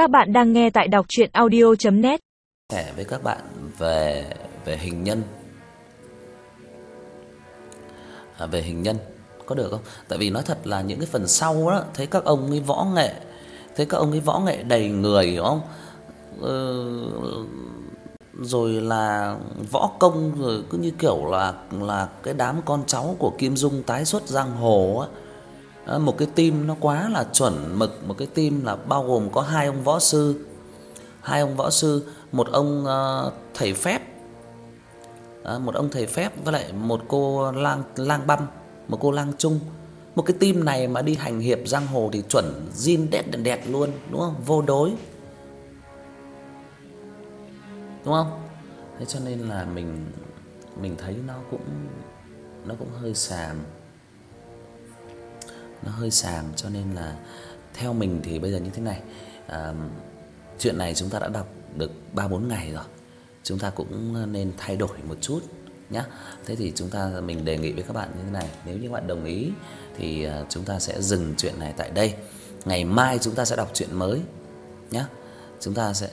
Các bạn đang nghe tại đọc audio net Sẻ với các bạn về về hình nhân. À, về hình nhân có được không? Tại vì nói thật là những cái phần sau đó thấy các ông ấy võ nghệ, thấy các ông ấy võ nghệ đầy người hiểu không? Ừ, rồi là võ công rồi cứ như kiểu là là cái đám con cháu của Kim Dung tái xuất giang hồ á. Ờ, một cái team nó quá là chuẩn mực, một cái team là bao gồm có hai ông võ sư. Hai ông võ sư, một ông uh, thầy phép. À, một ông thầy phép với lại một cô lang lang băm, một cô lang trung. Một cái team này mà đi hành hiệp giang hồ thì chuẩn zin đét đẹt đẹt luôn, đúng không? Vô đối. Đúng không? Thế cho nên là mình mình thấy nó cũng nó cũng hơi xàm. Nó hơi xàm cho nên là theo mình thì bây giờ như thế này. À, chuyện này chúng ta đã đọc được 3 4 ngày rồi. Chúng ta cũng nên thay đổi một chút nhá. Thế thì chúng ta mình đề nghị với các bạn như thế này, nếu như các bạn đồng ý thì ờ, chúng ta sẽ dừng chuyện này tại đây. Ngày mai chúng ta sẽ đọc chuyện mới nhá. Chúng ta sẽ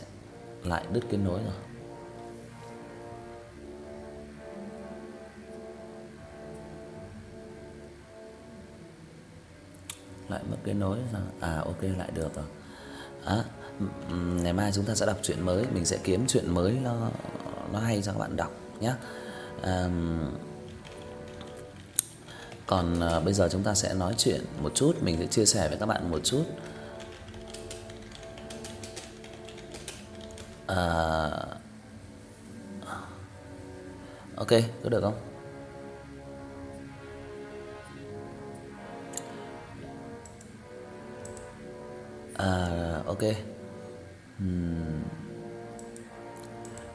lại đứt kết nối rồi. Lại mất kết nối rằng À ok lại được rồi. Á, ngày mai chúng ta sẽ đọc truyện mới, mình sẽ kiếm truyện mới nó nó hay cho các bạn đọc nhé. Ờm còn à, bây giờ chúng ta sẽ nói chuyện một chút, mình sẽ chia sẻ với các bạn một chút. À Ok, có được không? À ok. Ừm.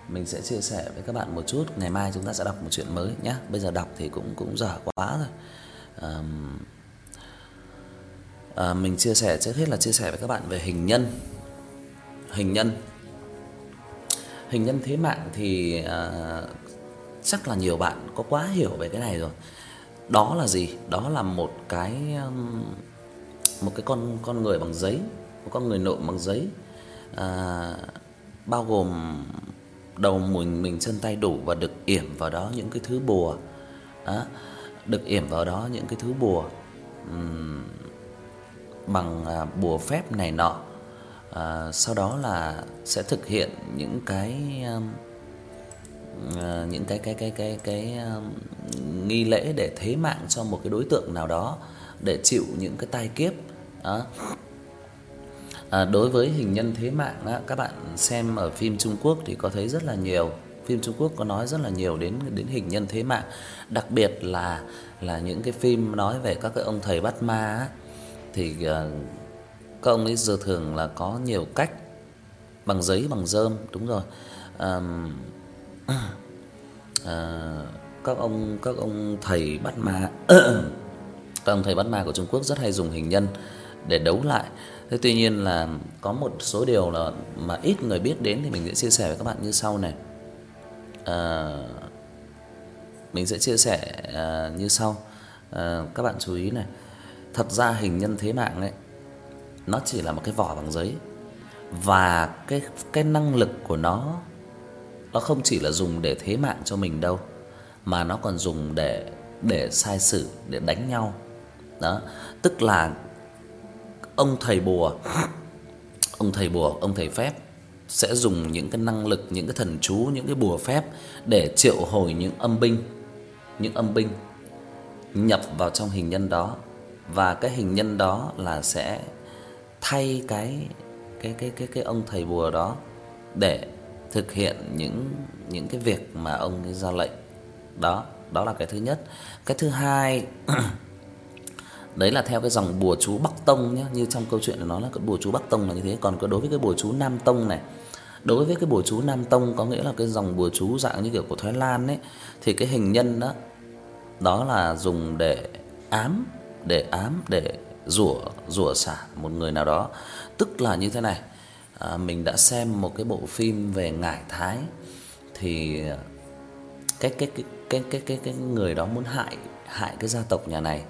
Mình sẽ chia sẻ với các bạn một chút, ngày mai chúng ta sẽ đọc một chuyện mới nhé. Bây giờ đọc thì cũng cũng dở quá rồi. um, À mình chia sẻ trước hết là chia sẻ với các bạn về hình nhân. Hình nhân. Hình nhân thế mạng thì à, chắc là nhiều bạn có quá hiểu về cái này rồi. Đó là gì? Đó là một cái một cái con con người bằng giấy, có con người nộm bằng giấy. À bao gồm đầu mình mình chân tay đủ và được yểm vào đó những cái thứ bùa. Đó, được yểm vào đó những cái thứ bùa. um, bằng à, bùa phép này nọ. À sau đó là sẽ thực hiện những cái à, những cái cái cái cái cái nghi lễ để thế mạng cho một cái đối tượng nào đó để chịu những cái tai kiếp. Đó. À À, đối với hình nhân thế mạng á, các bạn xem ở phim Trung Quốc thì có thấy rất là nhiều. Phim Trung Quốc có nói rất là nhiều đến đến hình nhân thế mạng, đặc biệt là là những cái phim nói về các cái ông thầy bắt ma á thì uh, các ông ấy giờ thường là có nhiều cách bằng giấy bằng rơm, đúng rồi. Ờm à, các ông các ông thầy bắt ma các ông thầy bắt ma của Trung Quốc rất hay dùng hình nhân để đấu lại. Thế tuy nhiên là có một số điều là mà ít người biết đến thì mình sẽ chia sẻ với các bạn như sau này. À mình sẽ chia sẻ à, như sau. À, các bạn chú ý này. Thật ra hình nhân thế mạng ấy nó chỉ là một cái vỏ bằng giấy và cái cái năng lực của nó nó không chỉ là dùng để thế mạng cho mình đâu mà nó còn dùng để để sai sử, để đánh nhau. Đó, tức là ông thầy bùa ông thầy bùa, ông thầy phép sẽ dùng những cái năng lực, những cái thần chú, những cái bùa phép để triệu hồi những âm binh, những âm binh nhập vào trong hình nhân đó và cái hình nhân đó là sẽ thay cái cái cái cái cái ông thầy bùa đó để thực hiện những những cái việc mà ông ấy ra lệnh. Đó, đó là cái thứ nhất. Cái thứ hai Đấy là theo cái dòng bùa chú Bắc Tông nhá, như trong câu chuyện nó là cái bùa chú Bắc Tông là như thế, còn có đối với cái bùa chú Nam Tông này. Đối với cái bùa chú Nam Tông có nghĩa là cái dòng bùa chú dạng như kiểu của Thái Lan ấy thì cái hình nhân đó đó là dùng để ám, để ám để rủa rủa xả một người nào đó. Tức là như thế này. À, mình đã xem một cái bộ phim về Ngải Thái thì à, cái cái cái cái cái cái cái người đó muốn hại hại cái gia tộc nhà này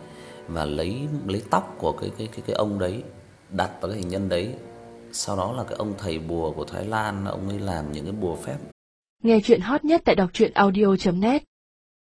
và lấy lấy tóc của cái cái cái cái ông đấy, đặt vào cái hình nhân đấy sau đó là cái ông thầy bùa của Thái Lan, ông ấy làm những cái bùa phép. Nghe chuyện hot nhất tại đọc truyện audio net